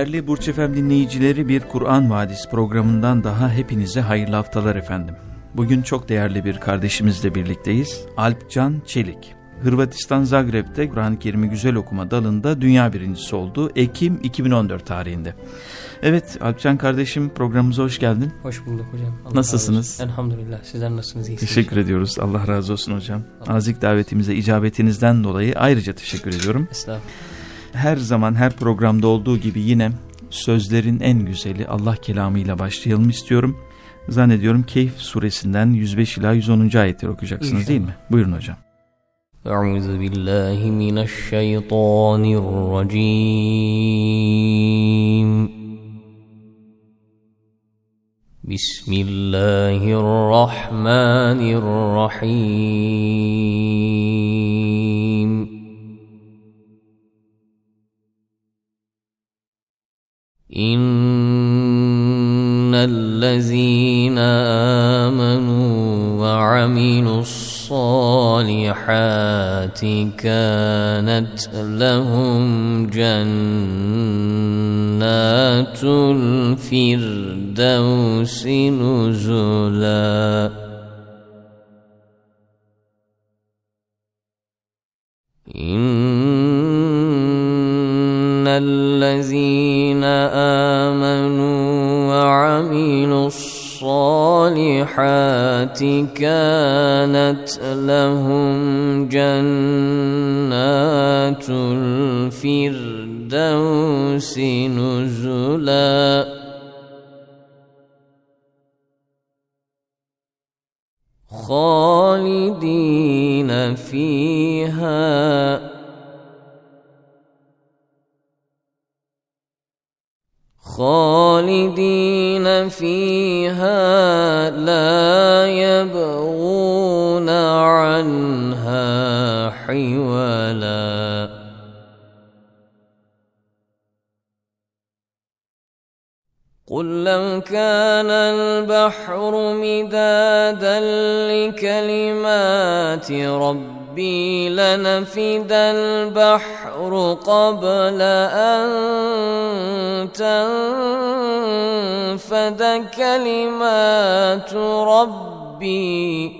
Değerli Burç Efem dinleyicileri bir Kur'an Vadisi programından daha hepinize hayırlı haftalar efendim. Bugün çok değerli bir kardeşimizle birlikteyiz. Alpcan Çelik. Hırvatistan Zagreb'te Kur'an-ı Kerim'i güzel okuma dalında dünya birincisi oldu. Ekim 2014 tarihinde. Evet Alpcan kardeşim programımıza hoş geldin. Hoş bulduk hocam. Allah Nasılsınız? Elhamdülillah. Sizler nasılsınız? İyisiniz teşekkür hocam. ediyoruz. Allah razı olsun hocam. Nazik davetimize icabetinizden dolayı ayrıca teşekkür ediyorum. Estağfurullah her zaman her programda olduğu gibi yine sözlerin en güzeli Allah kelamıyla başlayalım istiyorum. Zannediyorum Keyif suresinden 105 ila 110. ayetleri okuyacaksınız değil mi? Buyurun hocam. Euzu billahi mineşşeytanirracim. Bismillahirrahmanirrahim. إن الذين آمنوا وعملوا الصالحات كانت لهم جنات الفردوس نزلا إن الصالحات كانت لهم جنات الفردوس نزلا. خالدين فيها. خالدين فيها لا يبغون عنها حولا. قل لو كان البحر مدادا لكلمات ربي ربي لنفد البحر قبل أن تنفد كلمات ربي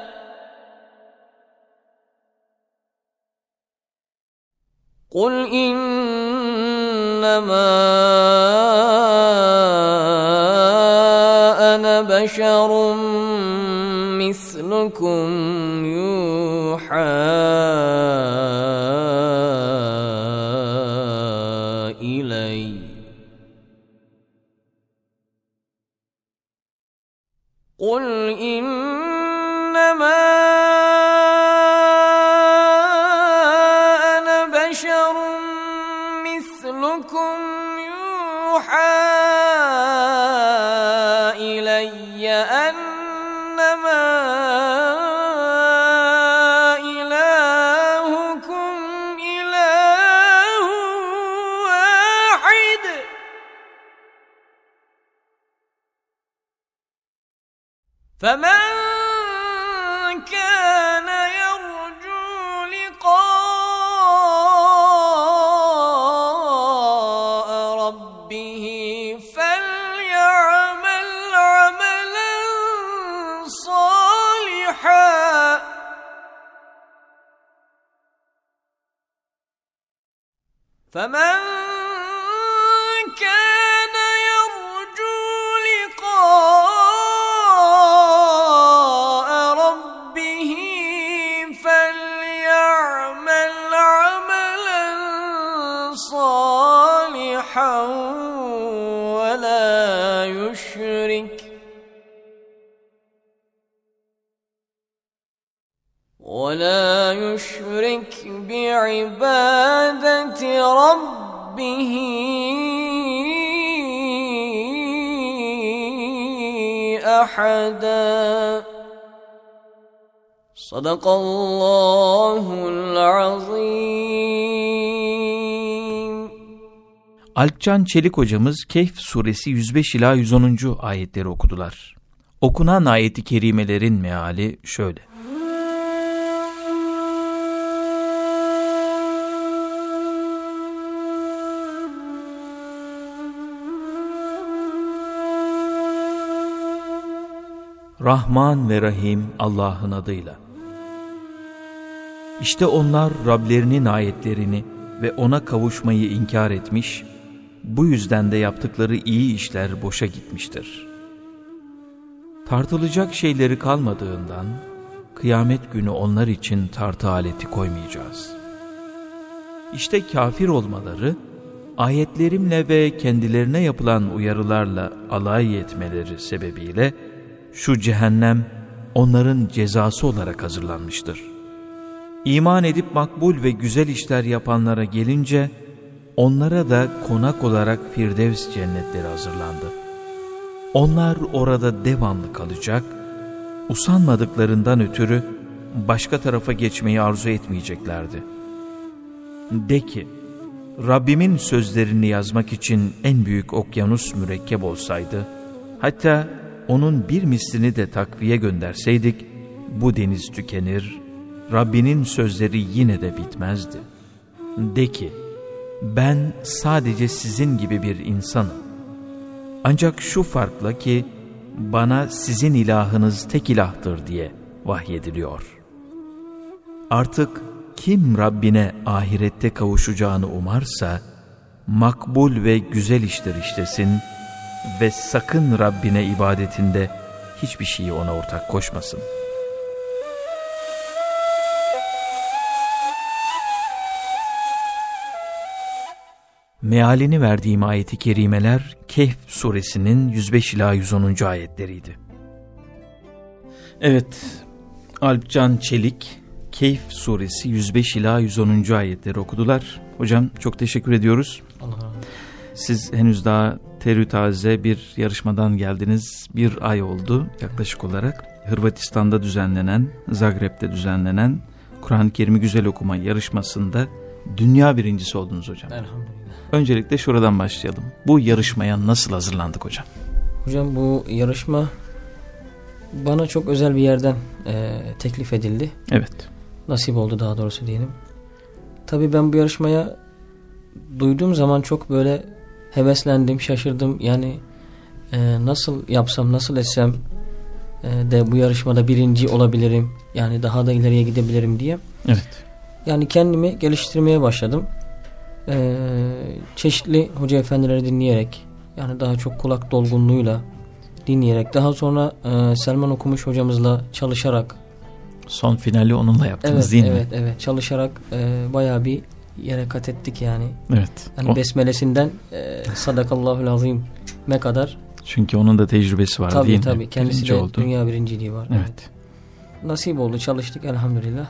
قل إنما بشر مثلكم يوحى فمن كان يرجو لقاء ربه فليعمل عملا صالحا. فمن ولا يشرك بعبادة ربه أحدا صدق الله العظيم Alpcan Çelik hocamız Kehf suresi 105 ila 110. ayetleri okudular. Okunan ayeti kerimelerin meali şöyle. Rahman ve Rahim Allah'ın adıyla. İşte onlar Rablerinin ayetlerini ve ona kavuşmayı inkar etmiş, bu yüzden de yaptıkları iyi işler boşa gitmiştir. Tartılacak şeyleri kalmadığından, kıyamet günü onlar için tartı aleti koymayacağız. İşte kafir olmaları, ayetlerimle ve kendilerine yapılan uyarılarla alay etmeleri sebebiyle, şu cehennem onların cezası olarak hazırlanmıştır. İman edip makbul ve güzel işler yapanlara gelince, onlara da konak olarak Firdevs cennetleri hazırlandı. Onlar orada devamlı kalacak, usanmadıklarından ötürü başka tarafa geçmeyi arzu etmeyeceklerdi. De ki, Rabbimin sözlerini yazmak için en büyük okyanus mürekkep olsaydı, hatta onun bir mislini de takviye gönderseydik, bu deniz tükenir, Rabbinin sözleri yine de bitmezdi. De ki, ben sadece sizin gibi bir insanım. Ancak şu farkla ki, bana sizin ilahınız tek ilahtır diye vahyediliyor. Artık kim Rabbine ahirette kavuşacağını umarsa, makbul ve güzel işler işlesin ve sakın Rabbine ibadetinde hiçbir şeyi ona ortak koşmasın. Mealini verdiğim ayeti kerimeler Kehf suresinin 105 ila 110. ayetleriydi. Evet, Alpcan Çelik Kehf suresi 105 ila 110. ayetleri okudular. Hocam çok teşekkür ediyoruz. Allah razı olsun. Siz henüz daha terü taze bir yarışmadan geldiniz. Bir ay oldu yaklaşık olarak. Hırvatistan'da düzenlenen, Zagreb'de düzenlenen Kur'an-ı Kerim'i güzel okuma yarışmasında dünya birincisi oldunuz hocam. Elhamdülillah. Öncelikle şuradan başlayalım. Bu yarışmaya nasıl hazırlandık hocam? Hocam bu yarışma bana çok özel bir yerden e, teklif edildi. Evet. Nasip oldu daha doğrusu diyelim. Tabii ben bu yarışmaya duyduğum zaman çok böyle heveslendim, şaşırdım. Yani e, nasıl yapsam, nasıl etsem e, de bu yarışmada birinci olabilirim. Yani daha da ileriye gidebilirim diye. Evet. Yani kendimi geliştirmeye başladım. Ee, çeşitli hoca efendileri dinleyerek yani daha çok kulak dolgunluğuyla dinleyerek daha sonra e, Selman Okumuş hocamızla çalışarak Son finali onunla yaptınız evet değil evet mi? evet çalışarak e, bayağı bir yere kat ettik yani. Evet. Yani O- besmelesinden e, sadakallahul azim'e kadar çünkü onun da tecrübesi var değil tabii mi? tabii kendisi Birinci de oldu. dünya birinciliği var. Evet. Nasip oldu çalıştık elhamdülillah.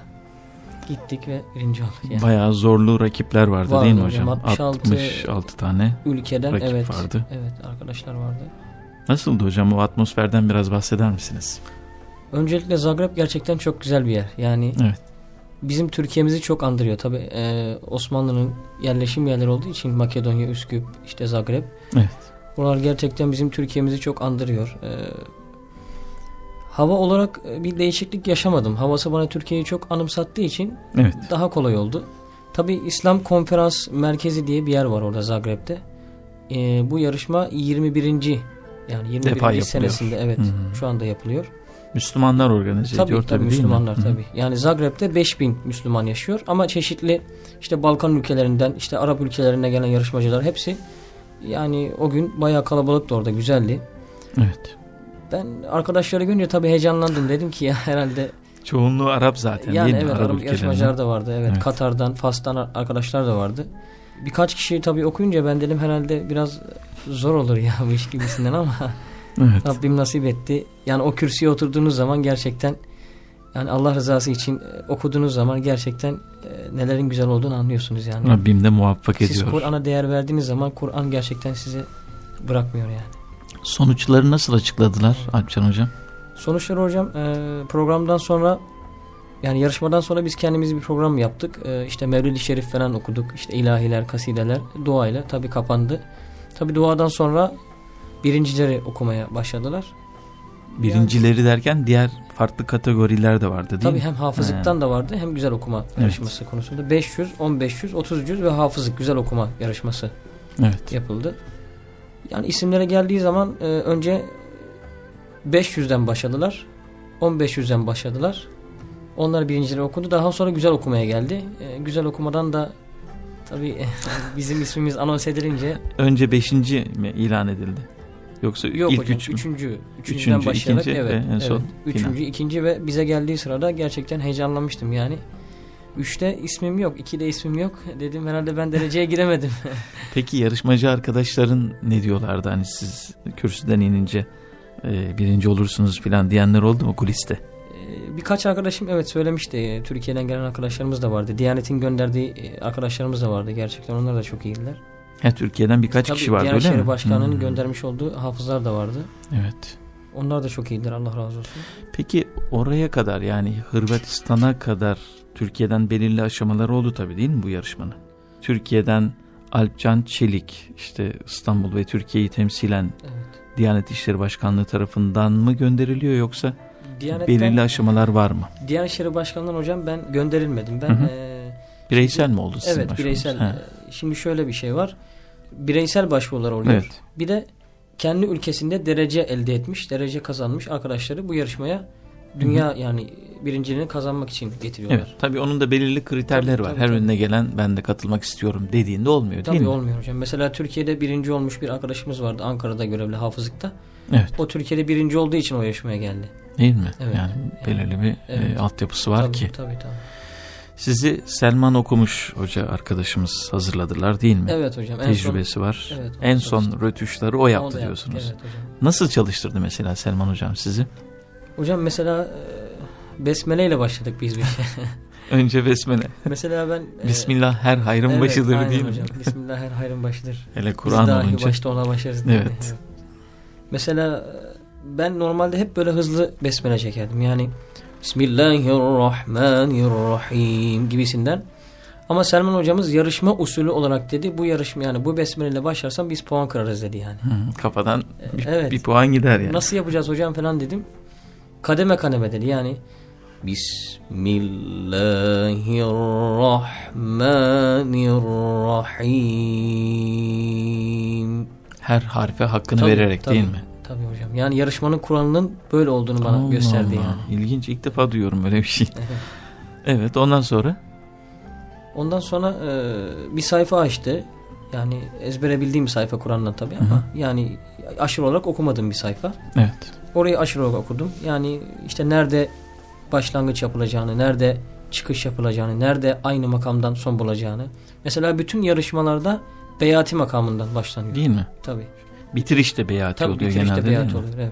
Gittik ve birinci olduk yani. Bayağı zorlu rakipler vardı Vardı değil mi hocam. hocam? 66 66 tane. Ülkeden rakip evet vardı. evet arkadaşlar vardı. Nasıldı hocam o atmosferden biraz bahseder misiniz? Öncelikle Zagreb gerçekten çok güzel bir yer. Yani Evet. Bizim Türkiye'mizi çok andırıyor. Tabi Osmanlı'nın yerleşim yerleri olduğu için Makedonya, Üsküp, işte Zagreb. Evet. Buralar gerçekten bizim Türkiye'mizi çok andırıyor. E, Hava olarak e, bir değişiklik yaşamadım. Havası bana Türkiye'yi çok anımsattığı için Evet. daha kolay oldu. Tabi İslam Konferans Merkezi diye bir yer var orada Zagreb'de. Ee, bu yarışma 21. yani 21. Defa yapılıyor. senesinde evet Hı hı. şu anda yapılıyor. Müslümanlar organize Tabii ediyor tabii tabii mi? Müslümanlar Hı. tabii. Yani Zagreb'de 5000 Müslüman yaşıyor ama çeşitli işte Balkan ülkelerinden işte Arap ülkelerine gelen yarışmacılar hepsi yani o gün bayağı kalabalıktı orada güzeldi. Evet. Ben arkadaşları görünce tabii heyecanlandım dedim ki ya herhalde Çoğunluğu Arap zaten yani değil mi? evet Arap Arap yarışmacılar da vardı evet. Evet. Katar'dan Fas'tan ar- arkadaşlar da vardı. Birkaç kişi tabii okuyunca ben dedim herhalde biraz zor olur ya bu iş gibisinden ama Evet. Rabbim nasip etti. Yani o kürsüye oturduğunuz zaman gerçekten yani Allah rızası için e, okuduğunuz zaman gerçekten e, nelerin güzel olduğunu anlıyorsunuz yani. Rabbim de muvaffak Siz ediyor. Kur'an'a değer verdiğiniz zaman Kur'an gerçekten sizi bırakmıyor yani. Sonuçları nasıl açıkladılar Alpcan Hocam? Sonuçları hocam e, programdan sonra yani yarışmadan sonra biz kendimiz bir program yaptık. E, işte Mevlid-i Şerif falan okuduk. İşte ilahiler, kasideler duayla tabi kapandı. Tabi duadan sonra birincileri okumaya başladılar. Birincileri derken diğer farklı kategoriler de vardı değil Tabii mi? hem hafızlıktan da vardı hem güzel okuma yarışması konusunda. 500, 1500, 30 cüz ve hafızlık güzel okuma yarışması Evet. yapıldı. Yani isimlere geldiği zaman e, önce 500'den başladılar. 1500'den başladılar. Onlar birincileri okudu. Daha sonra güzel okumaya geldi. E, güzel okumadan da tabii bizim ismimiz anons edilince Önce beşinci mi ilan edildi? Yoksa yok ilk hocam üç mü? üçüncü, üçüncüden Üçüncü, başlayarak ikinci evet, ve en son evet. üçüncü, ikinci ve bize geldiği sırada gerçekten heyecanlanmıştım yani. Üçte ismim yok, ikide ismim yok. Dedim herhalde ben dereceye giremedim. Peki yarışmacı arkadaşların ne diyorlardı hani siz kürsüden inince e, birinci olursunuz falan diyenler oldu mu kuliste? Ee, Birkaç arkadaşım evet söylemişti. Ee, Türkiye'den gelen arkadaşlarımız da vardı. Diyanet'in gönderdiği e, arkadaşlarımız da vardı. Gerçekten onlar da çok iyiydiler. He, Türkiye'den birkaç Tabii, kişi vardı öyle mi? Başkanı'nın Hmm. göndermiş olduğu hafızlar da vardı. Evet. Onlar da çok iyiydiler. Allah razı olsun. Peki oraya kadar yani Hırvatistan'a kadar Türkiye'den belirli aşamaları oldu tabii değil mi bu yarışmanın? Türkiye'den Alpcan Çelik işte İstanbul ve Türkiye'yi temsilen Evet. Diyanet İşleri Başkanlığı tarafından mı gönderiliyor yoksa Diyanet'ten, belirli aşamalar var mı? Diyanet İşleri Başkanı'ndan hocam ben gönderilmedim. Ben Hı hı. e, Bireysel mi oldu sizin evet bireysel. He. e, Şimdi şöyle bir şey var. Bireysel başvurular oluyor. Evet. Bir de kendi ülkesinde derece elde etmiş, derece kazanmış arkadaşları bu yarışmaya dünya yani birinciliğini kazanmak için getiriyorlar. Evet. Tabii onun da belirli kriterleri Tabii, var. tabii, Her tabii. önüne gelen ben de katılmak istiyorum dediğinde olmuyor değil Tabii mi? olmuyor hocam. Mesela Türkiye'de birinci olmuş bir arkadaşımız vardı Ankara'da görevli hafızlıkta. Evet. O Türkiye'de birinci olduğu için o yarışmaya geldi. Değil mi? Evet. Yani belirli bir Evet. e, altyapısı var tabii, ki. Tabii tabii. Sizi Selman Okumuş hoca arkadaşımız hazırladılar değil mi? Evet hocam. Tecrübesi var. Evet, onu en son çalıştım. rötuşları o son, yaptı o da yaptı. diyorsunuz. Evet hocam. Nasıl çalıştırdı mesela Selman hocam sizi? Hocam mesela e, besmele ile başladık biz bir şey. Önce besmele. mesela ben e, Bismillah her hayrın evet, başıdır aynen değil hocam. mi? Bismillah her hayrın başıdır. Hele Biz Kur'an olunca. başta ona başlarız. mi? Evet. Mesela e, ben normalde hep böyle hızlı besmele çekerdim. Yani Bismillahirrahmanirrahim gibisinden. Ama Selman hocamız yarışma usulü olarak dedi. Bu yarışma yani bu besmeleyle başlarsam biz puan kırarız dedi yani. Hı, kafadan bir, evet. bir puan gider yani. Nasıl yapacağız hocam falan dedim. Kademe kademe dedi yani. Bismillahirrahmanirrahim. Her harfe hakkını Tabii, vererek tabii, değil mi? Tabii hocam. Yani yarışmanın kuralının böyle olduğunu bana Allah gösterdi Allah. yani. İlginç ilk defa duyuyorum böyle bir şey. Evet. Ondan sonra Ondan sonra e, bir sayfa açtı. Yani ezbere bildiğim bir sayfa Kur'an'dan tabii ama Hı yani aşırı olarak okumadığım bir sayfa. evet. Orayı aşırı olarak okudum. Yani işte nerede başlangıç yapılacağını, nerede çıkış yapılacağını, nerede aynı makamdan son bulacağını. Mesela bütün yarışmalarda beyati makamından başlanıyor. Değil mi? Tabii. Bitiriş de beyati Tabii oluyor bitirişte genelde değil mi? oluyor evet.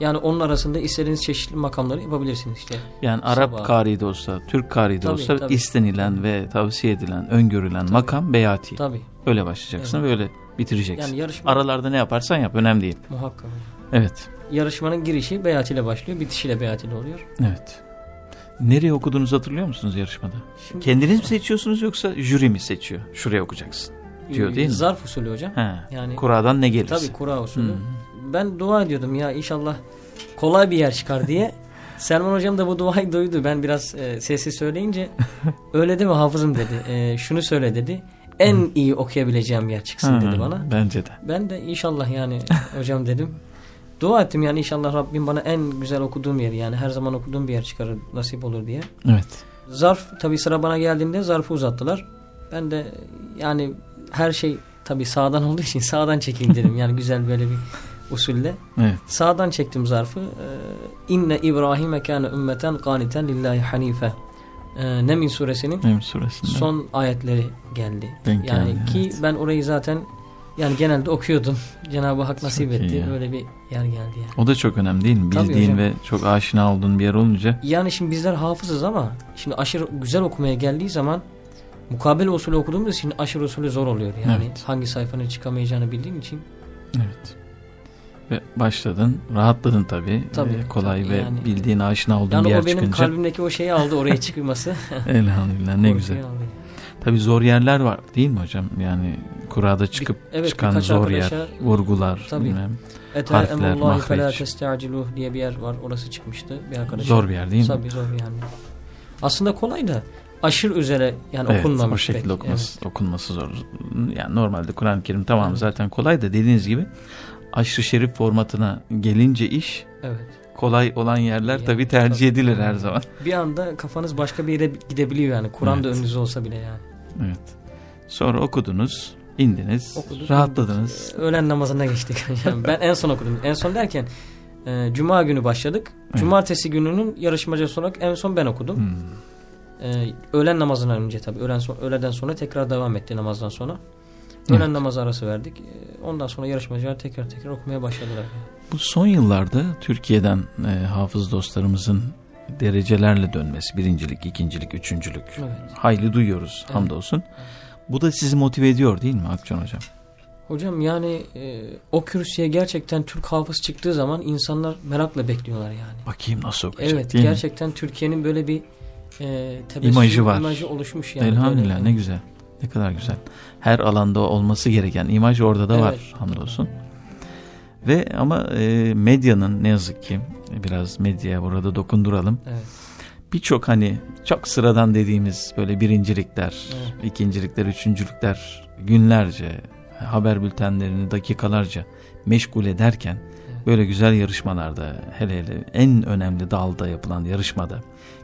Yani onun arasında istediğiniz çeşitli makamları yapabilirsiniz işte. Yani Arap Sabah. kari de olsa, Türk kari de Tabii, olsa tabii. istenilen ve tavsiye edilen, öngörülen makam beyati. Tabii. Öyle başlayacaksın ve öyle bitireceksin. Yani yarışma Aralarda ne yaparsan yap önemli değil. muhakkak. Evet. Yarışmanın girişi beyati ile başlıyor, bitişi de beyati ile oluyor. Evet. Nereye okuduğunuzu hatırlıyor musunuz yarışmada? Şimdi, Kendiniz mi seçiyorsunuz yoksa jüri mi seçiyor? Şuraya okuyacaksın. Diyor değil mi? Zarf usulü hocam. He. Yani Kura'dan ne gelirse. tabii kura usulü. Hı. Ben dua ediyordum ya inşallah kolay bir yer çıkar diye. Selman hocam da bu duayı duydu. Ben biraz e, sessiz söyleyince öyle değil mi hafızım dedi. E, şunu söyle dedi. En iyi okuyabileceğim yer çıksın Ha, dedi bana. Bence de. Ben de inşallah yani hocam dedim. Dua ettim yani inşallah Rabbim bana en güzel okuduğum yer yani her zaman okuduğum bir yer çıkarır nasip olur diye. Evet. Zarf tabi sıra bana geldiğinde zarfı uzattılar. Ben de yani her şey tabi sağdan olduğu için sağdan çekeyim dedim. Yani güzel böyle bir usulle. Evet. Sağdan çektim zarfı. Ee, İnne İbrahim'e kâne ümmeten qâniten lillahi hanife. Ee, Nemin suresinin Mem suresinde. son ayetleri geldi. Denk yani geldi, ki evet. ben orayı zaten yani genelde okuyordum. Cenab-ı Hak nasip Çok etti. ya. Öyle bir yer geldi yani. O da çok önemli değil mi? Tabii Bildiğin hocam. ve çok aşina olduğun bir yer olunca. Yani şimdi bizler hafızız ama şimdi aşırı güzel okumaya geldiği zaman mukabele usulü okuduğumuz için aşırı usulü zor oluyor. Yani Evet. hangi sayfanın çıkamayacağını bildiğim için. Evet. Ve başladın, rahatladın tabii. Tabii, Ee, kolay tabii ve yani. bildiğin aşina olduğun Yani bir yer o benim çıkınca. kalbimdeki o şeyi aldı oraya çıkması. Elhamdülillah ne güzel. aldı. Tabii zor yerler var değil mi hocam? Yani kurada çıkıp evet, çıkan zor yer, vurgular, Tabii. bilmem. Harfler, testa'ciluh diye bir yer var. Orası çıkmıştı bir arkadaş. Zor bir yer değil mi? Tabii zor yani. Aslında kolay da aşırı üzere yani Evet, okunmamış. o şekilde okunması, okunması zor. Yani normalde Kur'an-ı Kerim tamam Evet. zaten kolay da dediğiniz gibi aşırı şerif formatına gelince iş Evet. evet. kolay olan yerler Yani, tabii tercih tabii. edilir her zaman. Bir anda kafanız başka bir yere gidebiliyor yani. Kur'an da Evet. önünüzde olsa bile yani. Evet. Sonra okudunuz, indiniz, Okuduk, rahatladınız. Ee, Öğlen namazına geçtik. hocam. ben en son okudum. En son derken e, Cuma günü başladık. Evet. Cumartesi gününün yarışmacısı olarak en son ben okudum. Hmm. Ee, öğlen namazından önce tabii. Öğlen son, öğleden sonra tekrar devam etti namazdan sonra. Evet. Öğlen namazı arası verdik. Ee, Ondan sonra yarışmacılar tekrar tekrar okumaya başladılar. Bu son yıllarda Türkiye'den e, hafız dostlarımızın derecelerle dönmesi, birincilik, ikincilik, üçüncülük Evet. hayli duyuyoruz Evet. hamdolsun. Bu da sizi motive ediyor değil mi Akcan Hocam? Hocam yani e, o kürsüye gerçekten Türk hafız çıktığı zaman insanlar merakla bekliyorlar yani. Bakayım nasıl okuyacak Evet gerçekten Türkiye'nin böyle bir e, tebessüm İmajı var. imajı oluşmuş yani. Elhamdülillah Böyle, ne güzel. Ne kadar güzel. Her alanda olması gereken imaj orada da Evet. var hamdolsun. Ve ama e, medyanın ne yazık ki biraz medyaya burada dokunduralım. Evet. Birçok hani çok sıradan dediğimiz böyle birincilikler, Evet. ikincilikler, üçüncülükler günlerce haber bültenlerini dakikalarca meşgul ederken Evet. böyle güzel yarışmalarda hele hele en önemli dalda yapılan yarışmada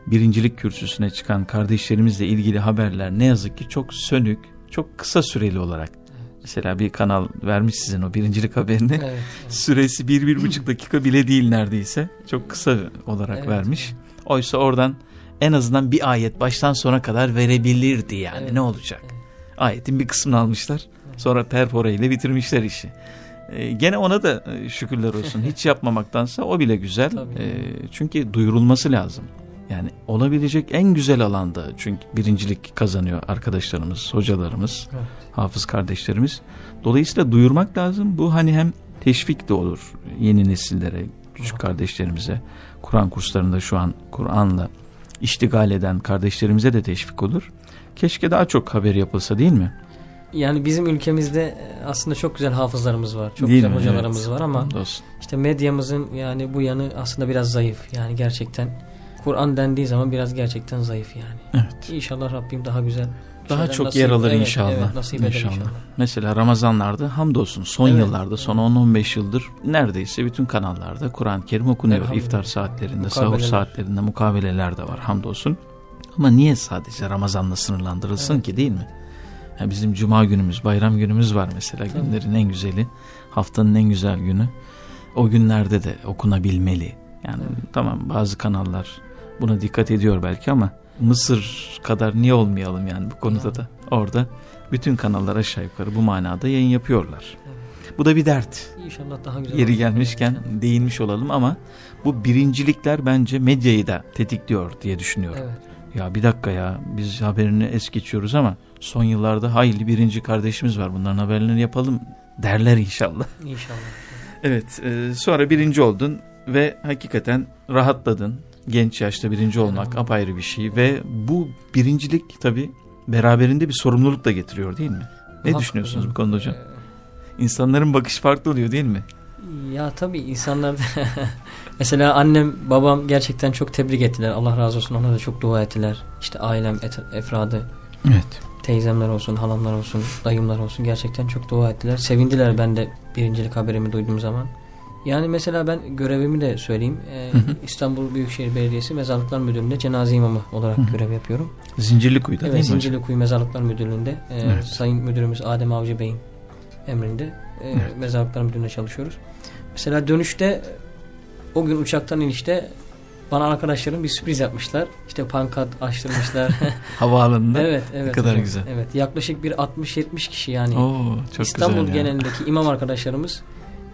birincilik kürsüsüne çıkan kardeşlerimizle ilgili haberler ne yazık ki çok sönük, çok kısa süreli olarak. Mesela bir kanal vermiş sizin o birincilik haberini. Evet, evet. Süresi bir, bir buçuk dakika bile değil neredeyse. Çok kısa olarak Evet. vermiş. Oysa oradan en azından bir ayet baştan sona kadar verebilirdi yani Evet. ne olacak? Evet. Ayetin bir kısmını almışlar. Sonra perfore ile bitirmişler işi. Ee, gene ona da e, şükürler olsun. Hiç yapmamaktansa o bile güzel. Tabii. Ee, çünkü duyurulması lazım. Yani olabilecek en güzel alanda çünkü birincilik kazanıyor arkadaşlarımız, hocalarımız, Evet. hafız kardeşlerimiz. Dolayısıyla duyurmak lazım. Bu hani hem teşvik de olur yeni nesillere, küçük kardeşlerimize. Kur'an kurslarında şu an Kur'an'la iştigal eden kardeşlerimize de teşvik olur. Keşke daha çok haber yapılsa değil mi? Yani bizim ülkemizde e, aslında çok güzel hafızlarımız var. Çok Değil güzel mi? hocalarımız Evet. var ama Hamdolsun. işte medyamızın yani bu yanı aslında biraz zayıf. Yani gerçekten Kur'an dendiği zaman biraz gerçekten zayıf yani. Evet. İnşallah Rabbim daha güzel Daha çok nasip- yer alır evet, inşallah. Evet, nasip İnşallah. inşallah. Mesela Ramazanlarda hamdolsun son Evet. yıllarda son 10-15 yıldır neredeyse bütün kanallarda Kur'an-ı Kerim okunuyor. İftar saatlerinde, sahur saatlerinde mukabeleler de var hamdolsun. Ama niye sadece Ramazan'la sınırlandırılsın Evet. ki değil mi? Ya bizim cuma günümüz, bayram günümüz var mesela Tabii. günlerin en güzeli, haftanın en güzel günü. O günlerde de okunabilmeli. Yani Evet. tamam bazı kanallar buna dikkat ediyor belki ama Mısır kadar niye olmayalım yani bu konuda da. Orada bütün kanallar aşağı yukarı bu manada yayın yapıyorlar. Bu da bir dert. İnşallah daha güzel Yeri gelmişken Evet. değinmiş olalım ama bu birincilikler bence medyayı da tetikliyor diye düşünüyorum. Evet. Ya bir dakika ya biz haberini es geçiyoruz ama son yıllarda hayli birinci kardeşimiz var bunların haberlerini yapalım derler inşallah. İnşallah. Evet e, sonra birinci oldun ve hakikaten rahatladın. Genç yaşta birinci olmak apayrı bir şey ve bu birincilik tabi beraberinde bir sorumluluk da getiriyor değil mi? Ne Muhakkak düşünüyorsunuz bu konuda hocam? Ee, İnsanların bakış farklı oluyor değil mi? Ya tabii insanlar mesela annem babam gerçekten çok tebrik ettiler. Allah razı olsun ona da çok dua ettiler. İşte ailem et, efradı Evet. teyzemler olsun halamlar olsun dayımlar olsun gerçekten çok dua ettiler. Sevindiler ben de birincilik haberimi duyduğum zaman. Yani mesela ben görevimi de söyleyeyim. Ee, Hı hı. İstanbul Büyükşehir Belediyesi Mezarlıklar Müdürlüğü'nde cenaze imamı olarak Hı hı. görev yapıyorum. Zincirlikuyu'da Evet değil mi? Zincirlikuyu Mezarlıklar Müdürlüğü'nde e, Evet. Sayın Müdürümüz Adem Avcı Bey'in emrinde e, Evet. Mezarlıklar Müdürlüğü'nde çalışıyoruz. Mesela dönüşte o gün uçaktan inişte bana arkadaşlarım bir sürpriz yapmışlar. İşte pankart açtırmışlar. Havaalanında. evet, evet. Ne kadar hocam. güzel. Evet, yaklaşık bir 60-70 kişi yani. Oo, çok İstanbul güzel ya. genelindeki imam arkadaşlarımız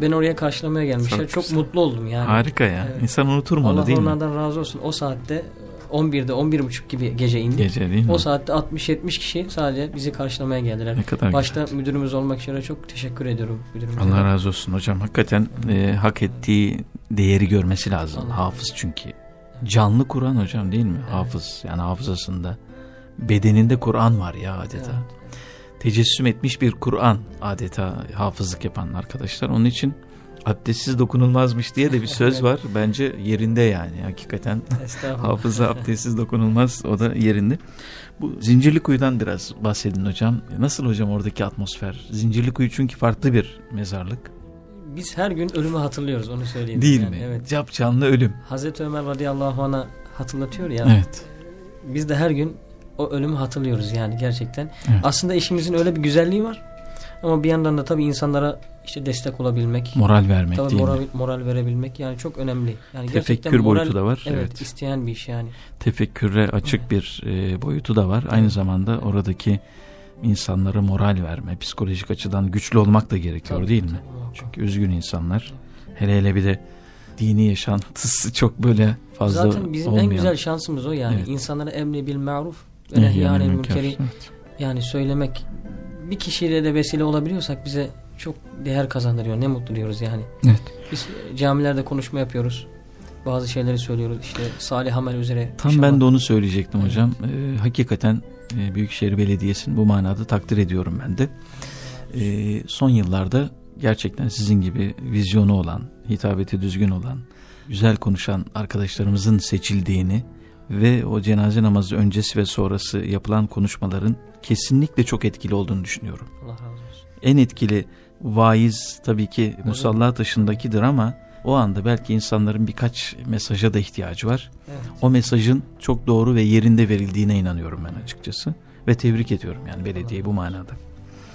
beni oraya karşılamaya gelmişler. Çok Çok, güzel. mutlu oldum yani. Harika ya. Evet. İnsan unutur mu Allah değil mi? onlardan razı olsun. O saatte 11'de 11.30 gibi gece indik. Gece değil mi? O saatte 60-70 kişi sadece bizi karşılamaya geldiler. Ne kadar Başta müdürümüz olmak üzere çok teşekkür ediyorum müdürümüze. Allah razı olsun hocam. Hakikaten e, hak ettiği değeri görmesi lazım. Allah Hafız çünkü. Canlı Kur'an hocam değil mi? Evet. Hafız yani hafızasında. Bedeninde Kur'an var ya adeta. Evet. Tecessüm etmiş bir Kur'an adeta hafızlık yapan arkadaşlar. Onun için abdestsiz dokunulmazmış diye de bir söz var. Bence yerinde yani hakikaten. Hafıza abdestsiz dokunulmaz o da yerinde. Bu Zincirlikuyu'dan biraz bahsedin hocam. Nasıl hocam oradaki atmosfer? Zincirlikuyu çünkü farklı bir mezarlık. Biz her gün ölümü hatırlıyoruz onu söyleyeyim. Değil Yani, mi? Evet. Cap canlı ölüm. Hazreti Ömer radıyallahu anh'a hatırlatıyor ya. Evet. Biz de her gün o ölümü hatırlıyoruz yani gerçekten. Evet. Aslında işimizin öyle bir güzelliği var. Ama bir yandan da tabii insanlara işte destek olabilmek. Moral vermek tabii değil moral, mi? moral verebilmek yani çok önemli. Yani Tefekkür moral, boyutu da var. Evet, Evet. isteyen bir iş yani. Tefekküre açık Evet. bir e, boyutu da var. Aynı zamanda oradaki insanlara moral verme, psikolojik açıdan güçlü olmak da gerekiyor Tabii, değil mi? tabii. Çünkü üzgün insanlar. Hele hele bir de dini yaşantısı çok böyle fazla Zaten bizim olmayan. en güzel şansımız o yani. Evet. İnsanlara emri bil maruf münkeri Evet. yani söylemek bir kişiyle de vesile olabiliyorsak bize çok değer kazandırıyor. Ne mutlu diyoruz yani. Evet. Biz camilerde konuşma yapıyoruz. Bazı şeyleri söylüyoruz. İşte salih amel üzere. Tam inşallah. ben de onu söyleyecektim Evet. hocam. Ee, hakikaten e, Büyükşehir Belediyesi'ni bu manada takdir ediyorum ben de. Ee, son yıllarda gerçekten sizin gibi vizyonu olan, hitabeti düzgün olan, güzel konuşan arkadaşlarımızın seçildiğini ve o cenaze namazı öncesi ve sonrası yapılan konuşmaların kesinlikle çok etkili olduğunu düşünüyorum. Allah razı olsun. En etkili vaiz tabii ki musalla taşındakidir ama o anda belki insanların birkaç mesaja da ihtiyacı var. Evet. O mesajın çok doğru ve yerinde verildiğine inanıyorum ben açıkçası. Ve tebrik ediyorum yani belediye bu manada.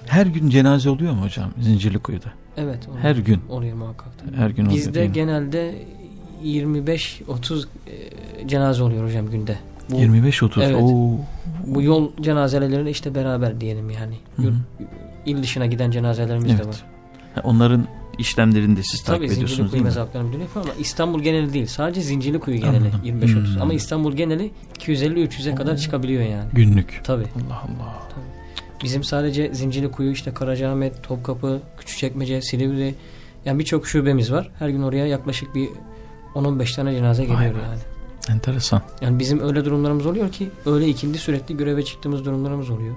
Her gün cenaze oluyor mu hocam Zincirlikuyu'da? Evet. oluyor. Her gün. Oluyor muhakkak. Her gün Bizde genelde 25-30 e, cenaze oluyor hocam günde. Bu, 25-30. Evet. Oo. bu yol cenazelerine işte beraber diyelim yani. Hı hı. İl dışına giden cenazelerimiz de Evet. var. Ha, Onların işlemlerini de siz takip Tabii ediyorsunuz Zincirlikuyu değil mi? mezarlıkları müdürlüğü yapıyor ama İstanbul geneli değil. Sadece Zincirlikuyu geneli Anladım. 25-30. Hmm. Ama İstanbul geneli 250-300'e kadar çıkabiliyor yani. Günlük. Tabii. Allah Allah. Bizim sadece Zincirlikuyu işte Karacaahmet, Topkapı, Küçükçekmece, Silivri yani birçok şubemiz var. Her gün oraya yaklaşık bir 10-15 tane cenaze geliyor be. yani. Enteresan. Yani bizim öyle durumlarımız oluyor ki öyle ikindi sürekli göreve çıktığımız durumlarımız oluyor.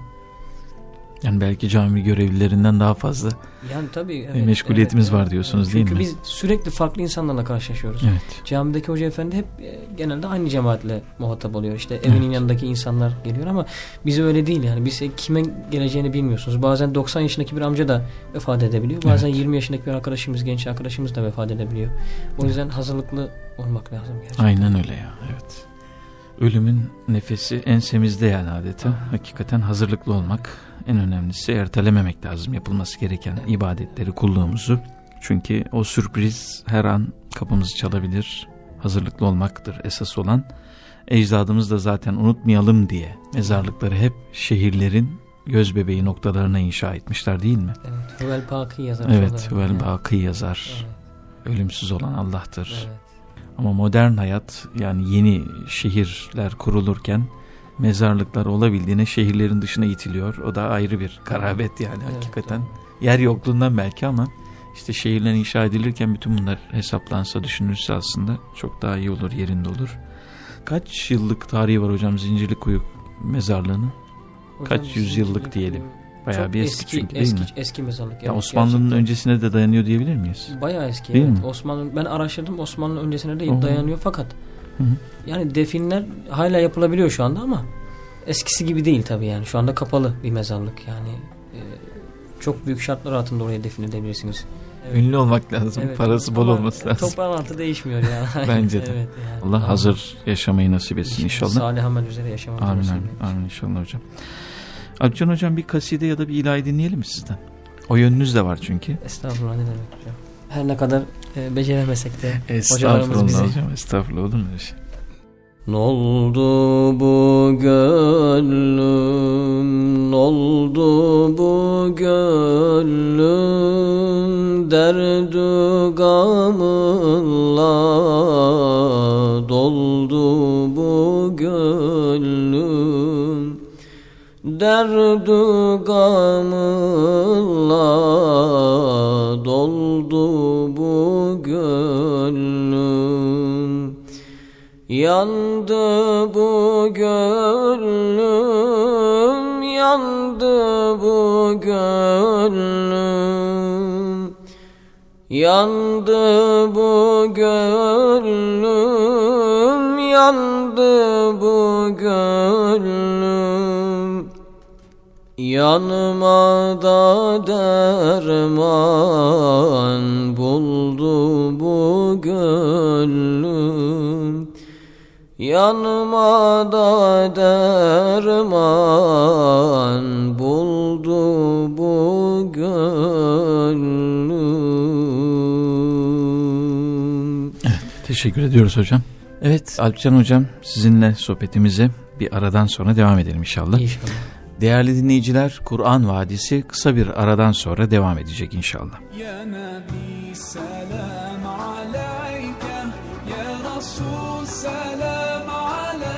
Yani belki cami görevlilerinden daha fazla Yani tabii bir meşguliyetimiz var diyorsunuz Çünkü değil mi? biz sürekli farklı insanlarla karşılaşıyoruz. Evet. Camideki hoca efendi hep e, genelde aynı cemaatle muhatap oluyor. İşte evinin Evet. yanındaki insanlar geliyor ama bize öyle değil yani. Biz e, kimin geleceğini bilmiyorsunuz. Bazen 90 yaşındaki bir amca da vefat edebiliyor. Bazen Evet. 20 yaşındaki bir arkadaşımız, genç arkadaşımız da vefat edebiliyor. O yüzden hazırlıklı olmak lazım gerçekten. Aynen öyle ya. Evet. Ölümün nefesi ensemizde yani adeta. Aha. Hakikaten hazırlıklı olmak en önemlisi ertelememek lazım yapılması gereken ibadetleri, kulluğumuzu. Çünkü o sürpriz her an kapımızı çalabilir. Hazırlıklı olmaktır esas olan. Ecdadımız da zaten unutmayalım diye mezarlıkları hep şehirlerin göz bebeği noktalarına inşa etmişler değil mi? Evet. Huvel Paki yazar. Evet, sonra. vel Evet. baki yazar. Evet. Ölümsüz olan Allah'tır. Evet. Ama modern hayat yani yeni şehirler kurulurken mezarlıklar olabildiğine şehirlerin dışına itiliyor. O da ayrı bir garabet yani Evet, hakikaten. doğru. Yer yokluğundan belki ama işte şehirler inşa edilirken bütün bunlar hesaplansa düşünülse aslında çok daha iyi olur yerinde olur. Kaç yıllık tarihi var hocam Zincirlikuyu mezarlığının? Hocam Kaç yüzyıllık diyelim? Bayağı Çok bir eski, çünkü değil eski, mi? Eski mezarlık. Ya evet, Osmanlı'nın gerçekten. öncesine de dayanıyor diyebilir miyiz? Bayağı eski Değil evet. mi? Osmanlı ben araştırdım Osmanlı öncesine de Oho. dayanıyor fakat Hı hı. yani definler hala yapılabiliyor şu anda ama eskisi gibi değil tabii yani. Şu anda kapalı bir mezarlık yani. e, çok büyük şartlar altında oraya defin edebilirsiniz. Evet. Ünlü olmak lazım. Evet. Parası bol Ama olması lazım. Toprağın altı değişmiyor ya. Bence de. evet, yani. Allah hazır yaşamayı nasip etsin inşallah. Salih amel üzere yaşamak Amin nasip amin. eylesin. Amin inşallah hocam. Alpcan hocam bir kaside ya da bir ilahi dinleyelim mi sizden? O yönünüz de var çünkü. Estağfurullah ne demek hocam. Her ne kadar e, beceremesek de hocalarımız bizi hocam. Estağfurullah olur mu öyle şey? Noldu bu gönlüm, noldu bu gönlüm Derdü gamınla doldu bu gönlüm Derdü gamınla gönlüm. Yandı bu gönlüm, yandı bu gönlüm. Yandı bu gönlüm, yandı bu gönlüm. Yanıma da derman gönlüm Yanma derman buldu bu gönlüm evet, Teşekkür ediyoruz hocam. Evet Alpcan hocam sizinle sohbetimize bir aradan sonra devam edelim inşallah. İnşallah. Değerli dinleyiciler Kur'an Vadisi kısa bir aradan sonra devam edecek inşallah. Ya Nabi.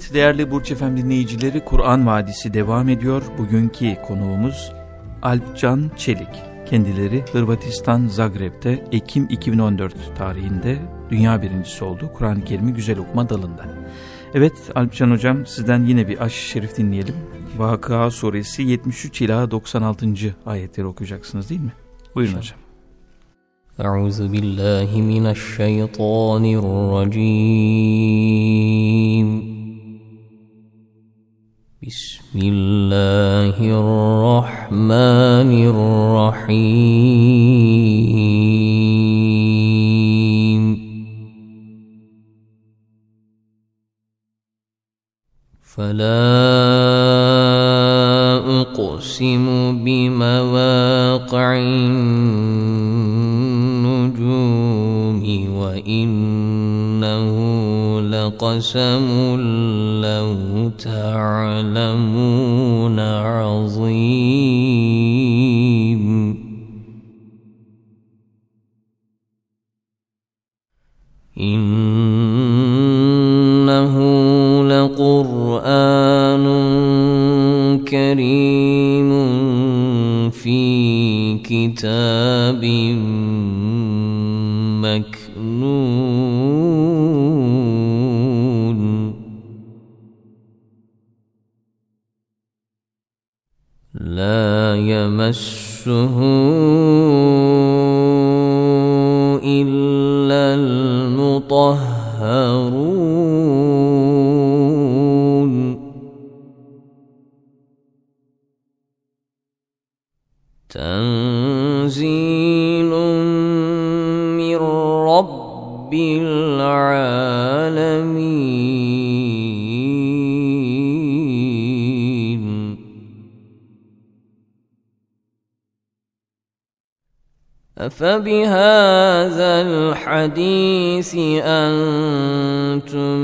Evet değerli Burç Efem dinleyicileri Kur'an Vadisi devam ediyor. Bugünkü konuğumuz Alpcan Çelik. Kendileri Hırvatistan Zagreb'de Ekim 2014 tarihinde dünya birincisi oldu Kur'an-ı Kerim'i güzel okuma dalında. Evet Alpcan Hocam sizden yine bir aş şerif dinleyelim. Vakıa suresi 73 ila 96. ayetleri okuyacaksınız değil mi? Buyurun hocam. أعوذ بالله من الشيطان الرجيم بسم الله الرحمن الرحيم فلا أقسم بمواقع النجوم وإنه لقسم أفبهذا الحديث أنتم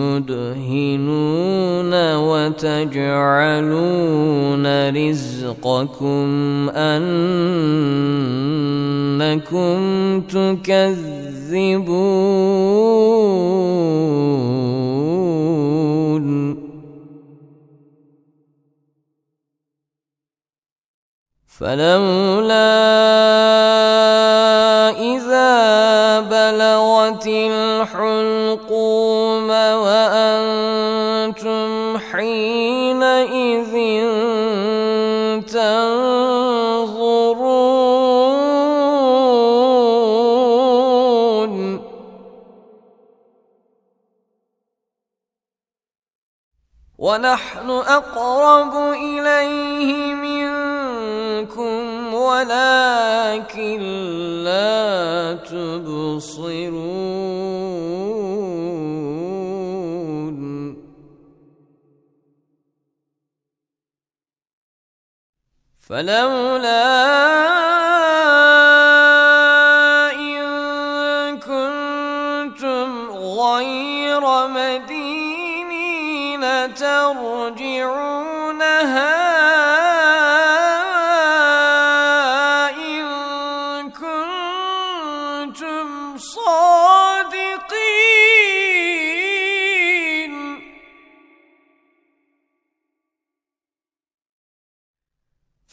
مدهنون وتجعلون رزقكم أنكم تكذبون. فلولا ونحن أقرب إليه منكم ولكن لا تبصرون. فلولا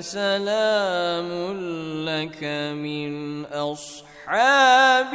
فسلام لك من أصحاب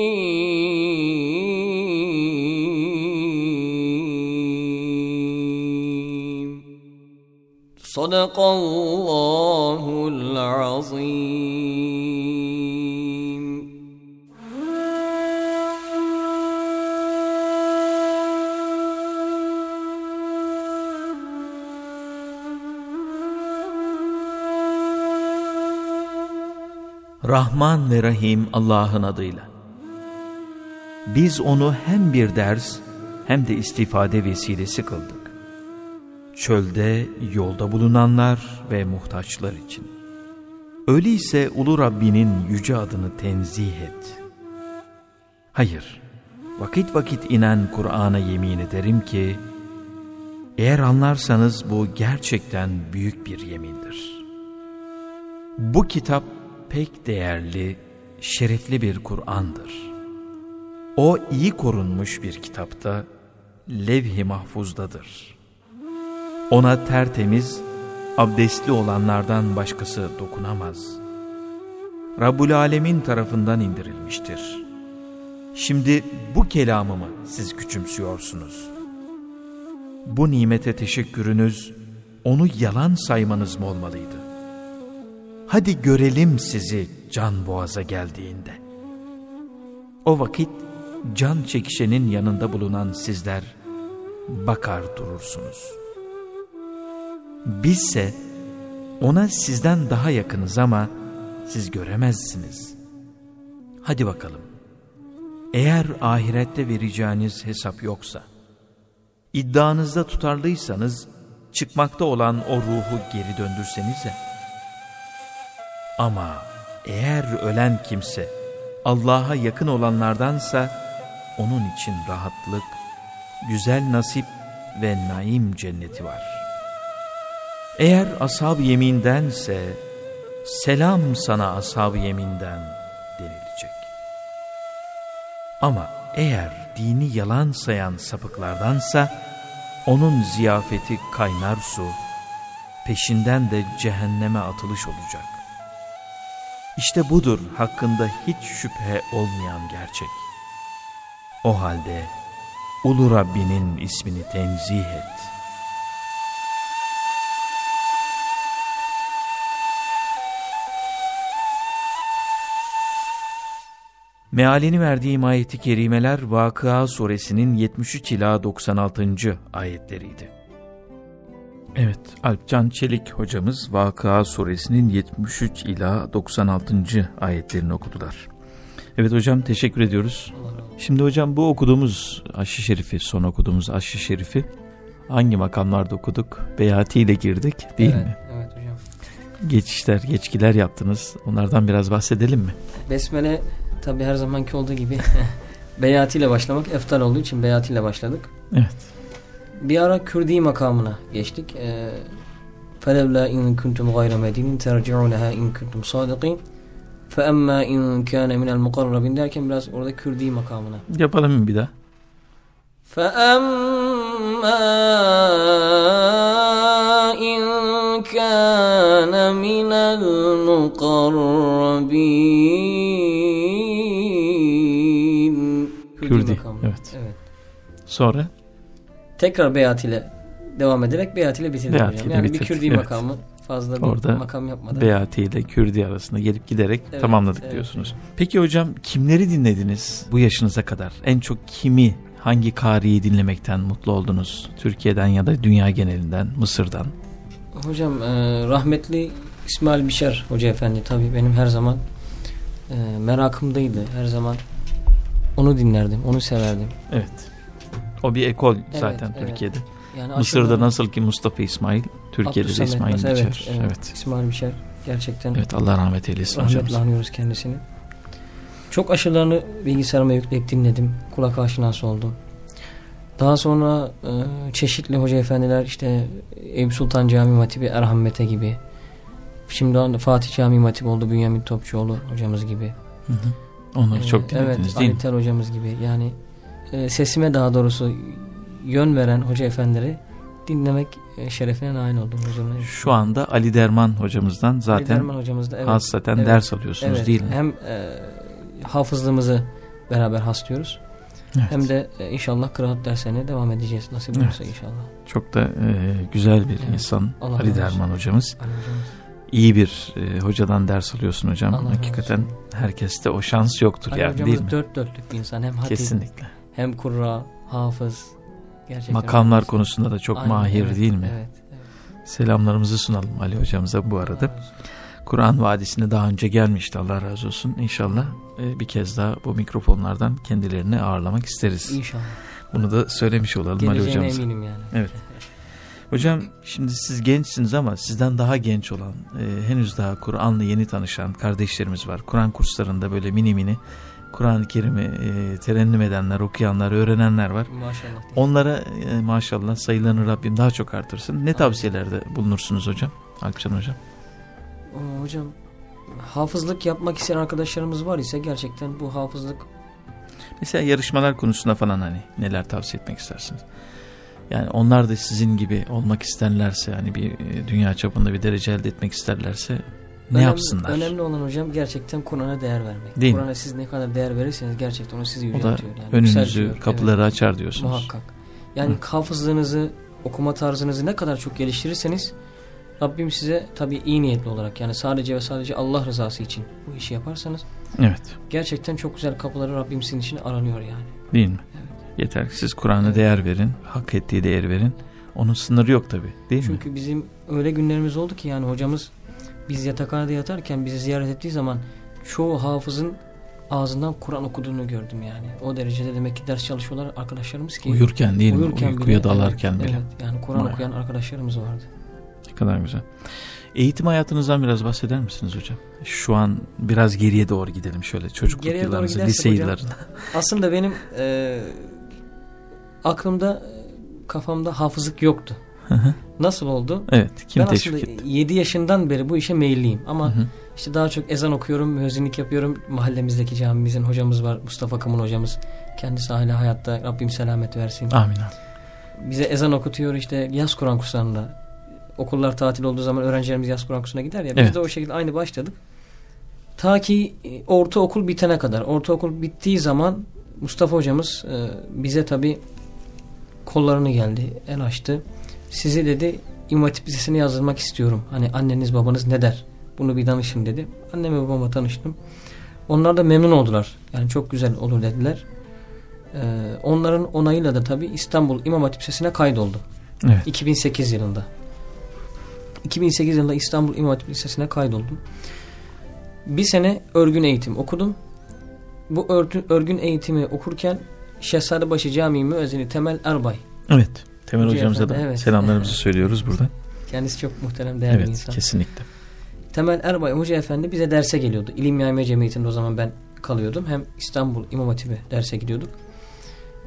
صدق الله العظيم Rahman ve Rahim Allah'ın adıyla. Biz onu hem bir ders hem de istifade vesilesi kıldık. Çölde, yolda bulunanlar ve muhtaçlar için. Öyleyse Ulu Rabbinin yüce adını tenzih et. Hayır, vakit vakit inen Kur'an'a yemin ederim ki, eğer anlarsanız bu gerçekten büyük bir yemindir. Bu kitap pek değerli, şerefli bir Kur'an'dır. O iyi korunmuş bir kitapta, levh-i mahfuzdadır. Ona tertemiz, abdestli olanlardan başkası dokunamaz. Rabbul Alemin tarafından indirilmiştir. Şimdi bu kelamımı siz küçümsüyorsunuz. Bu nimete teşekkürünüz, onu yalan saymanız mı olmalıydı? Hadi görelim sizi can boğaza geldiğinde. O vakit can çekişenin yanında bulunan sizler, bakar durursunuz. Bizse ona sizden daha yakınız ama siz göremezsiniz. Hadi bakalım. Eğer ahirette vereceğiniz hesap yoksa, iddianızda tutarlıysanız, çıkmakta olan o ruhu geri döndürsenize. Ama eğer ölen kimse, Allah'a yakın olanlardansa, onun için rahatlık, güzel nasip ve naim cenneti var. Eğer ashab-ı yemindense, selam sana ashab-ı yeminden denilecek. Ama eğer dini yalan sayan sapıklardansa, onun ziyafeti kaynar su, peşinden de cehenneme atılış olacak. İşte budur hakkında hiç şüphe olmayan gerçek. O halde Ulu Rabbinin ismini tenzih et. Mealini verdiğim ayeti kerimeler Vakıa suresinin 73 ila 96. ayetleriydi. Evet, Alpcan Çelik hocamız Vakıa suresinin 73 ila 96. ayetlerini okudular. Evet hocam teşekkür ediyoruz. Şimdi hocam bu okuduğumuz aşı şerifi, son okuduğumuz aşı şerifi hangi makamlarda okuduk? Beyati ile girdik değil evet, mi? Evet hocam. Geçişler, geçkiler yaptınız. Onlardan biraz bahsedelim mi? Besmele tabi her zamanki olduğu gibi beyati ile başlamak eftal olduğu için beyati ile başladık. Evet. Bir ara Kürdi makamına geçtik. فَلَوْلَا اِنْ كُنْتُمْ غَيْرَ مَد۪ينٍ تَرْجِعُونَهَا اِنْ كُنْتُمْ صَادِقِينَ فَأَمَّا اِنْ كَانَ مِنَ الْمُقَرَّبِينَ derken biraz orada Kürdi makamına. Yapalım mı bir daha? فَأَمَّا اِنْ كَانَ مِنَ الْمُقَرَّبِينَ Kürdi, makamına. evet. evet. Sonra Tekrar beyat ile devam ederek beyat ile bitirdik Beyat hocam. ile Yani bitirdik, bir Kürdi evet. makamı fazla bir Orada makam yapmadan. Beyati ile Kürdi arasında gelip giderek Evet, tamamladık evet. diyorsunuz. Peki hocam kimleri dinlediniz bu yaşınıza kadar? En çok kimi, hangi kariyi dinlemekten mutlu oldunuz? Türkiye'den ya da dünya genelinden, Mısır'dan? Hocam e, rahmetli İsmail Bişer Hoca Efendi tabii benim her zaman e, merakımdaydı. Her zaman onu dinlerdim, onu severdim. Evet. O bir ekol Evet, zaten evet. Türkiye'de. Yani Mısır'da nasıl ki Mustafa İsmail, Türkiye'de de Abdüsamet İsmail Biçer. evet, Evet, evet, evet. İsmail Bişer gerçekten Allah rahmet eylesin rahmetle hocamız. anıyoruz kendisini. Çok aşılarını bilgisayarıma yükleyip dinledim. Kulak aşinası oldum. Daha sonra e, çeşitli hoca efendiler işte Eyüp Sultan Camii Matibi Erham Mete gibi. Şimdi Fatih Camii Matibi oldu Bünyamin Topçuoğlu hocamız gibi. Hı hı. Onları Ee, çok dinlediniz evet, değil mi? Ali Tel hocamız gibi. Yani e, sesime daha doğrusu yön veren hoca efendileri dinlemek e, şerefine nail oldum huzuruna. Şu anda Ali Derman hocamızdan Ali zaten Derman hocamız da evet. hassaten evet, ders alıyorsunuz evet, değil mi? Hem e, hafızlığımızı beraber haslıyoruz. Evet. Hem de e, inşallah kıraat derslerine devam edeceğiz. Nasip Evet. olursa inşallah. Çok da e, güzel bir Evet. insan Allah Ali. Derman hocamız. Ali hocamız. İyi bir e, hocadan ders alıyorsun hocam. Allah Hakikaten olsun. herkeste o şans yoktur Ali yani hocamız değil mi? dört dörtlük bir insan. Hem hatip, Kesinlikle. hem kurra, hafız. Gerçekten Makamlar öyle. konusunda da çok Aynen, mahir evet, değil mi? Evet. evet. Selamlarımızı sunalım Ali hocamıza bu arada. Kur'an Vadisi'ne daha önce gelmişti Allah razı olsun. İnşallah e, bir kez daha bu mikrofonlardan kendilerini ağırlamak isteriz. İnşallah. Bunu da söylemiş olalım Ali Geleceğine hocamıza. eminim yani. Evet. Hocam şimdi siz gençsiniz ama sizden daha genç olan, e, henüz daha Kur'an'la yeni tanışan kardeşlerimiz var. Kur'an kurslarında böyle mini mini Kur'an-ı Kerim'i e, terennüm edenler, okuyanlar, öğrenenler var. Maşallah. Onlara e, maşallah sayılarını Rabbim daha çok artırsın. Ne tavsiyelerde bulunursunuz hocam? Alpcan hocam. Hocam hafızlık yapmak isteyen arkadaşlarımız var ise gerçekten bu hafızlık Mesela yarışmalar konusunda falan hani neler tavsiye etmek istersiniz? Yani onlar da sizin gibi olmak isterlerse hani bir e, dünya çapında bir derece elde etmek isterlerse ne önemli, yapsınlar? Önemli olan hocam gerçekten Kur'an'a değer vermek. Kur'an'a siz ne kadar değer verirseniz gerçekten o sizi O da yüceltiyor. Yani önünüzü kapıları Evet, açar diyorsunuz. muhakkak. Yani hafızlığınızı, okuma tarzınızı ne kadar çok geliştirirseniz Rabbim size tabii iyi niyetli olarak yani sadece ve sadece Allah rızası için bu işi yaparsanız Evet. gerçekten çok güzel kapıları Rabbim sizin için aranıyor yani. Değil mi? Yeter ki siz Kur'an'a değer verin, hak ettiği değeri verin. Onun sınırı yok tabi değil mi? Çünkü bizim öyle günlerimiz oldu ki yani hocamız biz yatakhanede yatarken bizi ziyaret ettiği zaman çoğu hafızın ağzından Kur'an okuduğunu gördüm yani. O derecede demek ki ders çalışıyorlar arkadaşlarımız ki. Uyurken değil mi? uyurken Uykuya bile, dalarken evet, bile. Evet, yani Kur'an okuyan arkadaşlarımız vardı. Ne kadar güzel. Eğitim hayatınızdan biraz bahseder misiniz hocam? Şu an biraz geriye doğru gidelim şöyle çocukluk Geriye yıllarınızı, lise hocam, yıllarını. Aslında benim e, aklımda kafamda hafızlık yoktu. Hı hı. Nasıl oldu? evet, kim ben teşvik aslında etti? 7 yaşından beri bu işe meyilliyim ama Hı hı. işte daha çok ezan okuyorum, müezzinlik yapıyorum. Mahallemizdeki camimizin hocamız var, Mustafa Kamun hocamız. Kendisi hala hayatta, Rabbim selamet versin. Amin. Bize ezan okutuyor işte yaz Kur'an kurslarında. Okullar tatil olduğu zaman öğrencilerimiz yaz Kur'an kursuna gider ya. Biz Evet. de o şekilde aynı başladık. Ta ki e, ortaokul bitene kadar. Ortaokul bittiği zaman Mustafa hocamız e, bize tabi kollarını geldi, el açtı. Sizi dedi İmam Hatip Lisesi'ne yazdırmak istiyorum. Hani anneniz babanız ne der? Bunu bir danışın dedi. Anneme babama tanıştım. Onlar da memnun oldular. Yani çok güzel olur dediler. Ee, onların onayıyla da tabi İstanbul İmam Hatip Lisesi'ne kaydoldum. Evet. 2008 yılında. 2008 yılında İstanbul İmam Hatip Lisesi'ne kaydoldum. Bir sene örgün eğitim okudum. Bu örgün eğitimi okurken Şehzadebaşı Camii müezzini Temel Erbay. Evet. Temel Hoca hocamıza da evet. selamlarımızı söylüyoruz burada. Kendisi çok muhterem değerli evet, insan. kesinlikle. Temel Erbay Hoca Efendi bize derse geliyordu. İlim Yayma Cemiyeti'nde o zaman ben kalıyordum. Hem İstanbul İmam Hatip'e derse gidiyorduk.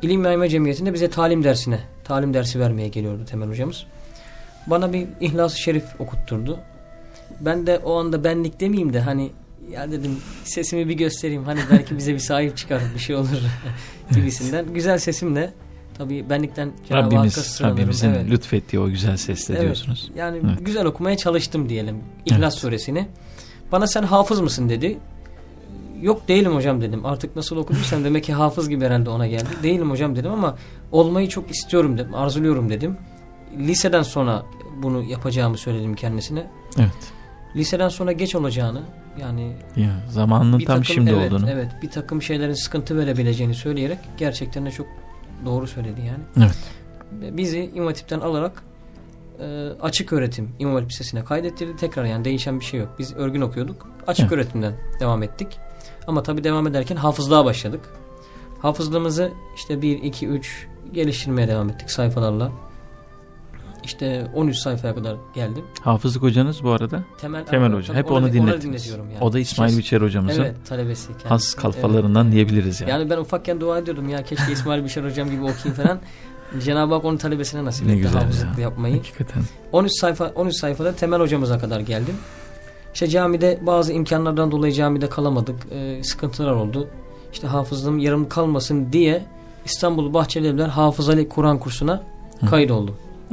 İlim Yayma Cemiyeti'nde bize talim dersine, talim dersi vermeye geliyordu Temel Hocamız. Bana bir İhlas-ı Şerif okutturdu. Ben de o anda benlik demeyeyim de hani ya dedim sesimi bir göstereyim. Hani belki bize bir sahip çıkar bir şey olur gibisinden. Güzel sesimle tabii benlikten Cenab-ı Hakk'a sığınırım. Rabbimizin Evet. lütfettiği o güzel sesle Evet. diyorsunuz. Yani Evet. güzel okumaya çalıştım diyelim. İhlas Evet. suresini. Bana sen hafız mısın dedi. Yok değilim hocam dedim. Artık nasıl okuduysam demek ki hafız gibi herhalde ona geldi. Değilim hocam dedim ama olmayı çok istiyorum dedim. Arzuluyorum dedim. Liseden sonra bunu yapacağımı söyledim kendisine. Evet. Liseden sonra geç olacağını yani Ya, zamanının tam takım, şimdi evet, olduğunu. Evet bir takım şeylerin sıkıntı verebileceğini söyleyerek gerçekten de çok doğru söyledi yani. Evet. Ve bizi İmam Hatip'ten alarak e, açık öğretim İmam Hatip Lisesi'ne kaydettirdi. Tekrar yani değişen bir şey yok. Biz örgün okuyorduk. Açık Evet. öğretimden devam ettik. Ama tabii devam ederken hafızlığa başladık. Hafızlığımızı işte 1, 2, 3 geliştirmeye devam ettik sayfalarla. İşte 13 sayfaya kadar geldim. Hafızlık hocanız bu arada Temel, Temel Tabii Hoca. Hep onu dinlettiniz. dinletiyorum yani. O da İsmail Kes- Biçer hocamızın Evet talebesi. kendisi. has Evet. kalfalarından diyebiliriz yani. Yani ben ufakken dua ediyordum ya keşke İsmail Bişar hocam gibi okuyayım falan. Cenab-ı Hak onun talebesine nasip Ne etti güzel hafızlık ya. yapmayı. Hakikaten. 13 sayfa 13 sayfada temel hocamıza kadar geldim. İşte camide bazı imkanlardan dolayı camide kalamadık. Ee, sıkıntılar oldu. İşte hafızlığım yarım kalmasın diye İstanbul Bahçeli Evler Hafız Ali Kur'an kursuna Hı.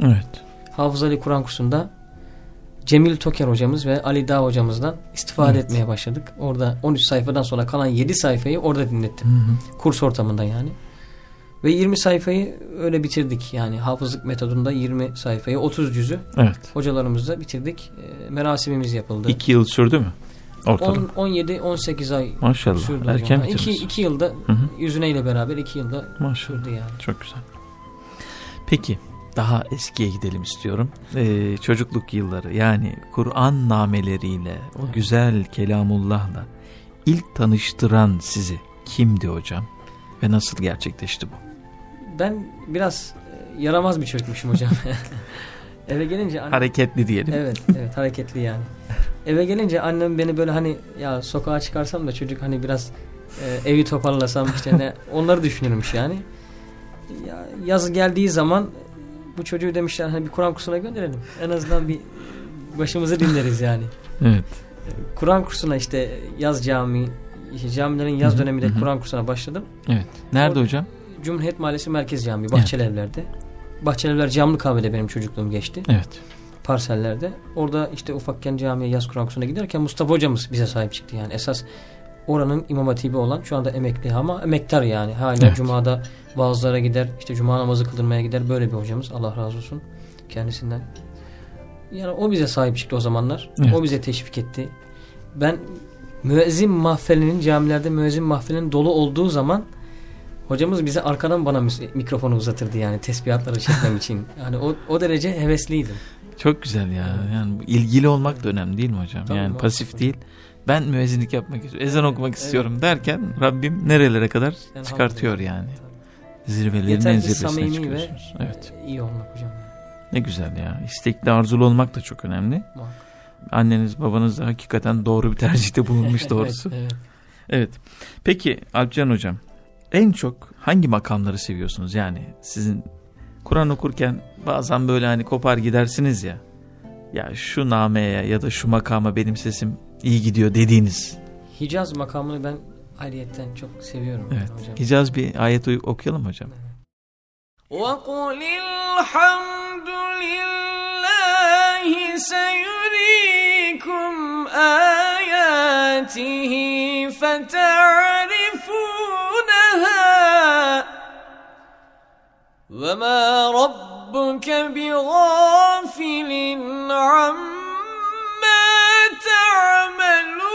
Evet. Hafız Ali Kur'an kursunda Cemil Toker hocamız ve Ali Dağ hocamızdan istifade Evet. etmeye başladık. Orada 13 sayfadan sonra kalan 7 sayfayı orada dinlettim. Hı hı. Kurs ortamında yani. Ve 20 sayfayı öyle bitirdik. Yani hafızlık metodunda 20 sayfayı 30 cüzü Evet. hocalarımızla bitirdik. E, merasimimiz yapıldı. İki yıl sürdü mü? Ortalama. 17-18 ay Maşallah. sürdü. Erken hocam. 2 bitirdiniz. iki yılda Hı hı. yüzüneyle beraber 2 yılda Maşallah. sürdü yani. Çok güzel. Peki daha eskiye gidelim istiyorum. Ee, çocukluk yılları yani Kur'an nameleriyle o güzel kelamullahla ilk tanıştıran sizi kimdi hocam? Ve nasıl gerçekleşti bu? Ben biraz e, yaramaz bir çocukmuşum hocam. Eve gelince annem, Hareketli diyelim. evet evet hareketli yani. Eve gelince annem beni böyle hani ya sokağa çıkarsam da çocuk hani biraz e, evi toparlasam işte ne onları düşünürmüş yani. Ya, yaz geldiği zaman bu çocuğu demişler hani bir Kur'an kursuna gönderelim. En azından bir başımızı dinleriz yani. Evet. Kur'an kursuna işte yaz cami işte camilerin yaz döneminde. Kur'an kursuna başladım. Evet. Nerede Orada- hocam? Cumhuriyet Mahallesi Merkez Camii Bahçelievler'de. Bahçelievler Camlı Kahve'de benim çocukluğum geçti. Evet. Parsellerde. Orada işte ufakken camiye yaz Kur'an kursuna giderken Mustafa hocamız bize sahip çıktı yani. Esas oranın imam hatibi olan şu anda emekli ama emektar yani. Hala Evet. cumada vaazlara gider. işte cuma namazı kıldırmaya gider. Böyle bir hocamız. Allah razı olsun kendisinden. Yani o bize sahip çıktı o zamanlar. Evet. O bize teşvik etti. Ben müezzin mahfilinin camilerde müezzin mahfilinin dolu olduğu zaman Hocamız bize arkadan bana mikrofonu uzatırdı yani tesbihatları çekmem için. Yani o, o derece hevesliydim. Çok güzel ya. Yani ilgili olmak da önemli değil mi hocam? Tabii, yani pasif hocam. Ben müezzinlik yapmak istiyorum. Ezan okumak istiyorum derken Rabbim nerelere kadar çıkartıyor yani. Zirvelerin Yeter en zirvesine çıkıyorsunuz. Evet. iyi olmak hocam. Ne güzel ya. İstekli arzulu olmak da çok önemli. Muhakkak. Anneniz babanız da hakikaten doğru bir tercihte bulunmuş doğrusu. Evet, evet. Evet. Peki Alpcan hocam en çok hangi makamları seviyorsunuz? Yani sizin Kur'an okurken bazen böyle hani kopar gidersiniz ya. Ya şu nameye ya da şu makama benim sesim iyi gidiyor dediğiniz. Hicaz makamını ben ayrıyetten çok seviyorum yani Evet. hocam. Hicaz bir ayet uy- okuyalım hocam. وقل الحمد لله سيريكم آياته فتعرفونها وما ربك بغافل عما te'amelun.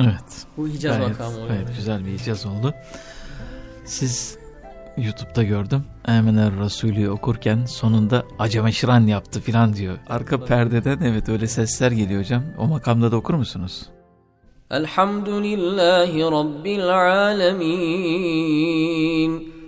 Evet. Bu Hicaz gayet, makamı. Gayet güzel bir Hicaz oldu. Siz YouTube'da gördüm. Emener Rasulü okurken sonunda acama acemeşiran yaptı filan diyor. Arka perdeden evet öyle sesler geliyor hocam. O makamda da okur musunuz? Elhamdülillahi Rabbil Alemin.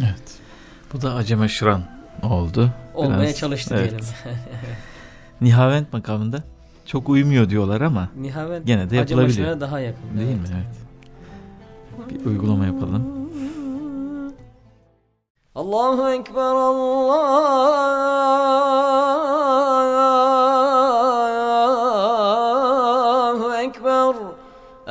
Evet. Bu da acemaşıran oldu. Olmaya Biraz- çalıştı evet. diyelim. Nihavent makamında çok uymuyor diyorlar ama Nihavent Gene de yapılabiliyor. Başı'na daha yakın. değil evet. mi? Evet. Bir uygulama yapalım. Allahu Ekber Allahu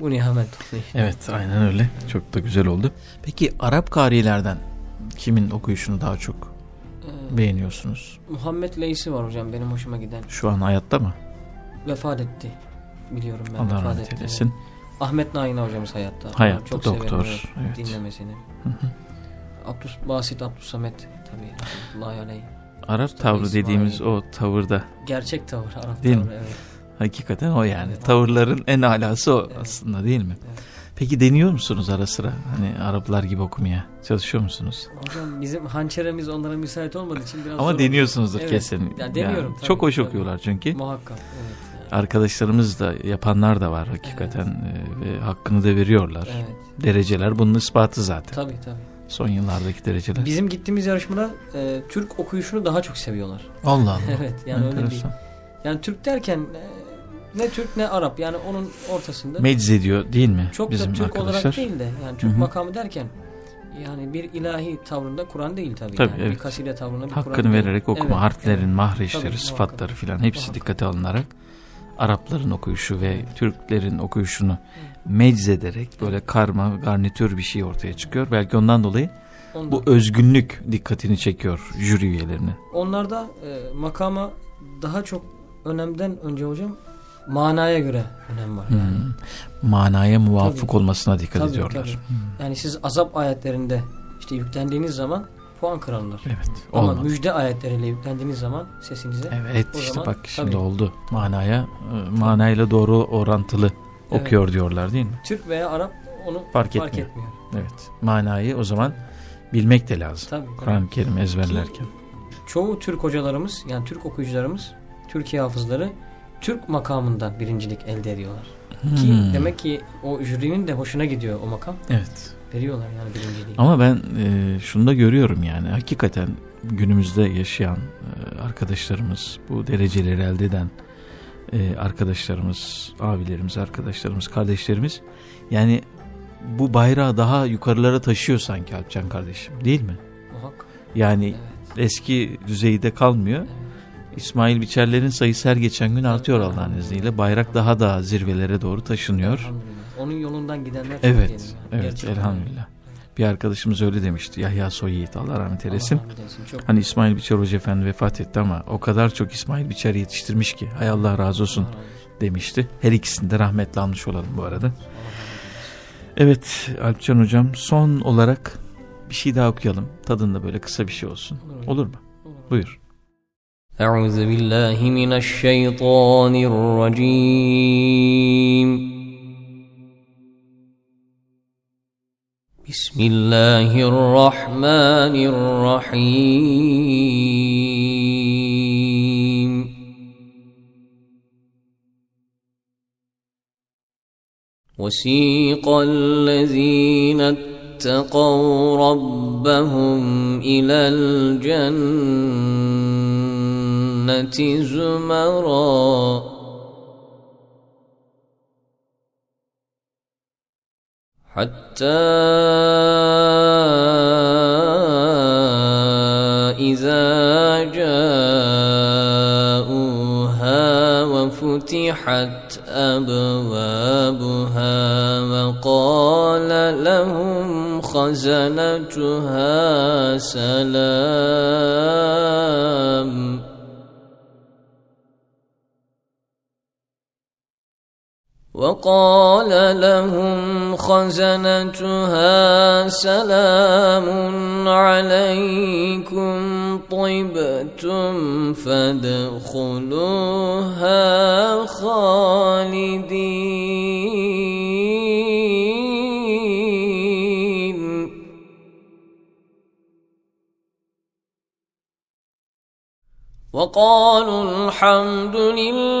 Bu nihamet. Evet aynen öyle. Çok da güzel oldu. Peki Arap karilerden kimin okuyuşunu daha çok beğeniyorsunuz? Muhammed Leysi var hocam benim hoşuma giden. Şu an hayatta mı? Vefat etti. Biliyorum ben Allah vefat rahmet etti. eylesin. Ahmet Naina hocamız hayatta. Hayatta, Çok doktor, severim evet. dinlemesini. Abdus, Basit Abdüsamet tabii. Rahmetullahi aleyh. Arap tavrı İsmail. dediğimiz o tavırda Gerçek tavır. Arap Değil tavrı mi? evet. hakikaten o yani. Tavırların en alası o Evet. aslında değil mi? Evet. Peki deniyor musunuz ara sıra? Hani Araplar gibi okumaya çalışıyor musunuz? Hocam bizim hançeremiz onlara müsait olmadığı için biraz Ama deniyorsunuzdur Evet. kesin. Ya deniyorum tabii, çok hoş tabii. okuyorlar çünkü. Muhakkak. Evet. yani. Arkadaşlarımız da yapanlar da var hakikaten e, ve hakkını da veriyorlar. Evet. Dereceler bunun ispatı zaten. Tabii tabii. Son yıllardaki dereceler. Bizim gittiğimiz yarışmada e, Türk okuyuşunu daha çok seviyorlar. Allah Allah. evet yani öyle bir. Enteresan. Yani Türk derken e, ne Türk ne Arap yani onun ortasında. Mecz ediyor değil mi çok bizim da Türk arkadaşlar? olarak değil de yani Türk Hı hı. makamı derken yani bir ilahi tavrında Kur'an değil tabii. Tabii, yani. evet. Bir kaside tavrında bir Kur'an Hakkını değil. vererek okuma, Evet, harflerin, evet. mahreçleri, Tabii, sıfatları filan hepsi Muhakkak. dikkate alınarak Arapların okuyuşu ve Türklerin okuyuşunu mecz ederek böyle karma, garnitür bir şey ortaya çıkıyor. Belki ondan dolayı Ondan. bu özgünlük dikkatini çekiyor jüri üyelerinin. Onlarda e, makama daha çok önemden önce hocam manaya göre önem var. Yani. Hmm. Manaya muvafık Tabii. olmasına dikkat Tabii, ediyorlar. tabii. Yani siz azap ayetlerinde işte yüklendiğiniz zaman puan kırılır. Evet. Ama Olmaz. müjde ayetleriyle yüklendiğiniz zaman sesinize Evet O işte zaman bak şimdi tabii. oldu. Manaya e, manayla doğru orantılı Evet. okuyor diyorlar değil mi? Türk veya Arap onu Fark fark, etmiyor. etmiyor. Evet. Manayı o zaman bilmek de lazım. Tabii, tabii. Kur'an-ı Kerim ezberlerken. Çoğu Türk hocalarımız yani Türk okuyucularımız, Türkiye hafızları Türk makamından birincilik elde ediyorlar. Ki Hmm. demek ki o jürinin de hoşuna gidiyor o makam. Evet. Veriyorlar yani birinciliği. Ama ben e, şunu da görüyorum yani hakikaten günümüzde yaşayan e, arkadaşlarımız, bu dereceleri elde eden e, arkadaşlarımız, abilerimiz, arkadaşlarımız, kardeşlerimiz yani bu bayrağı daha yukarılara taşıyor sanki Alpcan kardeşim değil mi? Muhakkak. Yani Evet. eski düzeyde kalmıyor. evet. İsmail Biçerlerin sayısı her geçen gün artıyor Allah'ın izniyle. Bayrak daha da zirvelere doğru taşınıyor. Onun yolundan gidenler Evet, evet elhamdülillah bir arkadaşımız öyle demişti. Yahya Soy Yiğit Allah rahmet eylesin. Allah rahmet eylesin çok... Hani İsmail Biçer Hoca Efendi vefat etti ama o kadar çok İsmail Biçer yetiştirmiş ki hay Allah razı olsun demişti. Her ikisini de rahmetli almış olalım bu arada. Evet Alpcan Hocam son olarak bir şey daha okuyalım. Tadında böyle kısa bir şey olsun. Olur mu? Buyur. Euzu. بسم الله الرحمن الرحيم. وسيق الذين اتقوا ربهم إلى الجنة زمرًا. حتى إذا جاءوها وفتحت أبوابها وقال لهم خزنتها سلام. وقال لهم خزنتها سلام عليكم طبتم فادخلوها خالدين. وقالوا الحمد لله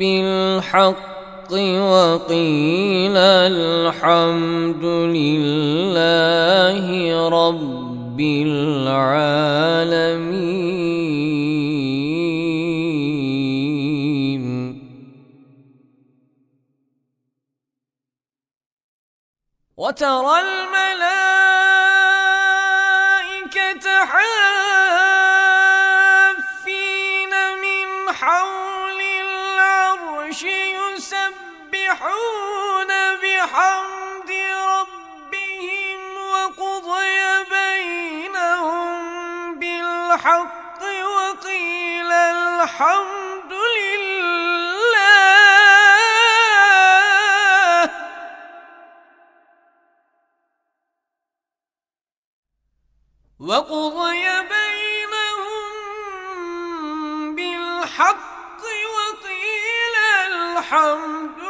بالحق وقيل الحمد لله رب العالمين. وترى الملائكة حافين الحمد لله. وقضي بينهم بالحق وقيل الحمد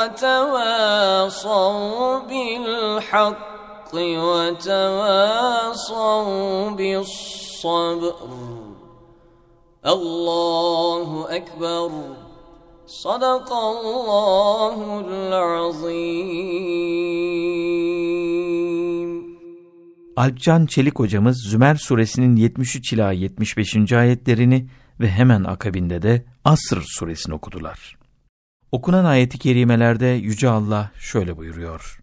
وتواصوا بالحق وتواصوا بالصبر الله أكبر صدق الله العظيم Alpcan Çelik hocamız Zümer suresinin 73 ila 75. ayetlerini ve hemen akabinde de Asr suresini okudular. Okunan ayeti kerimelerde Yüce Allah şöyle buyuruyor.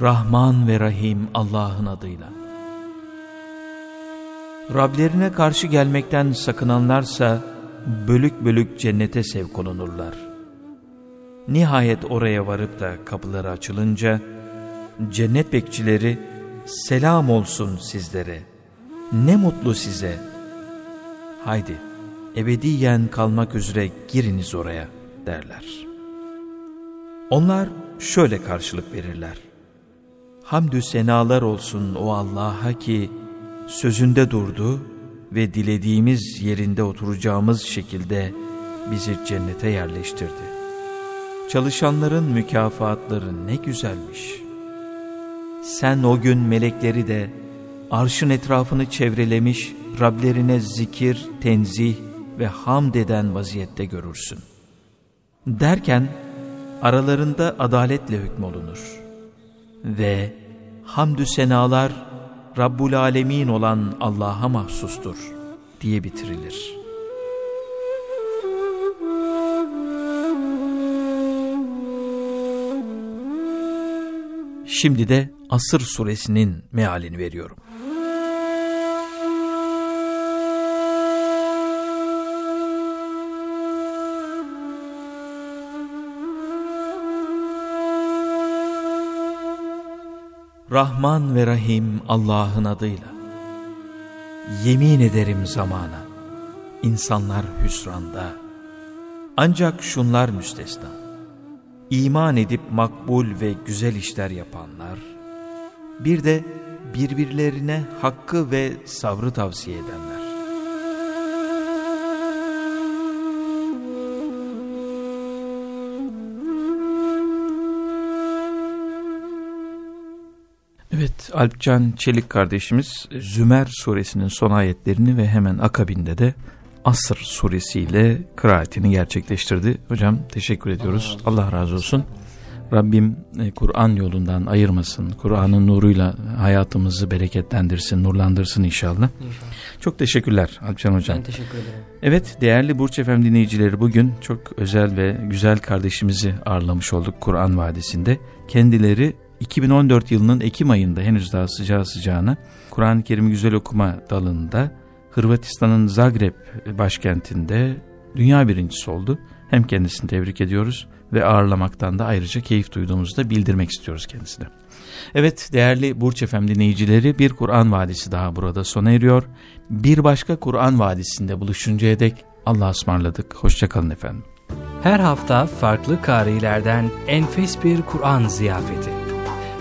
Rahman ve Rahim Allah'ın adıyla. Rablerine karşı gelmekten sakınanlarsa bölük bölük cennete sevk olunurlar. Nihayet oraya varıp da kapıları açılınca cennet bekçileri selam olsun sizlere. Ne mutlu size. Haydi ebediyen kalmak üzere giriniz oraya derler. Onlar şöyle karşılık verirler. Hamdü senalar olsun o Allah'a ki sözünde durdu ve dilediğimiz yerinde oturacağımız şekilde bizi cennete yerleştirdi. Çalışanların mükafatları ne güzelmiş. Sen o gün melekleri de arşın etrafını çevrelemiş Rablerine zikir, tenzih ve hamd eden vaziyette görürsün. Derken aralarında adaletle hükmolunur. Ve hamdü senalar Rabbul Alemin olan Allah'a mahsustur diye bitirilir. Şimdi de Asır suresinin mealini veriyorum. Rahman ve Rahim Allah'ın adıyla. Yemin ederim zamana. İnsanlar hüsranda. Ancak şunlar müstesna. İman edip makbul ve güzel işler yapanlar, bir de birbirlerine hakkı ve sabrı tavsiye edenler. Evet, Alpcan Çelik kardeşimiz Zümer suresinin son ayetlerini ve hemen akabinde de Asr suresiyle kıraatini gerçekleştirdi. Hocam teşekkür ediyoruz. Allah razı, olsun. Rabbim e, Kur'an yolundan ayırmasın. Kur'an'ın nuruyla hayatımızı bereketlendirsin, nurlandırsın inşallah. İnşallah. Çok teşekkürler Alpcan Hocam. Ben teşekkür ederim. Evet değerli Burç Efem dinleyicileri bugün çok özel ve güzel kardeşimizi ağırlamış olduk Kur'an Vadisi'nde. Kendileri 2014 yılının Ekim ayında henüz daha sıcağı sıcağına Kur'an-ı Kerim Güzel Okuma dalında Hırvatistan'ın Zagreb başkentinde dünya birincisi oldu. Hem kendisini tebrik ediyoruz ve ağırlamaktan da ayrıca keyif duyduğumuzu da bildirmek istiyoruz kendisine. Evet değerli Burç Efem dinleyicileri bir Kur'an Vadisi daha burada sona eriyor. Bir başka Kur'an Vadisi'nde buluşuncaya dek Allah'a ısmarladık. Hoşçakalın efendim. Her hafta farklı karilerden enfes bir Kur'an ziyafeti.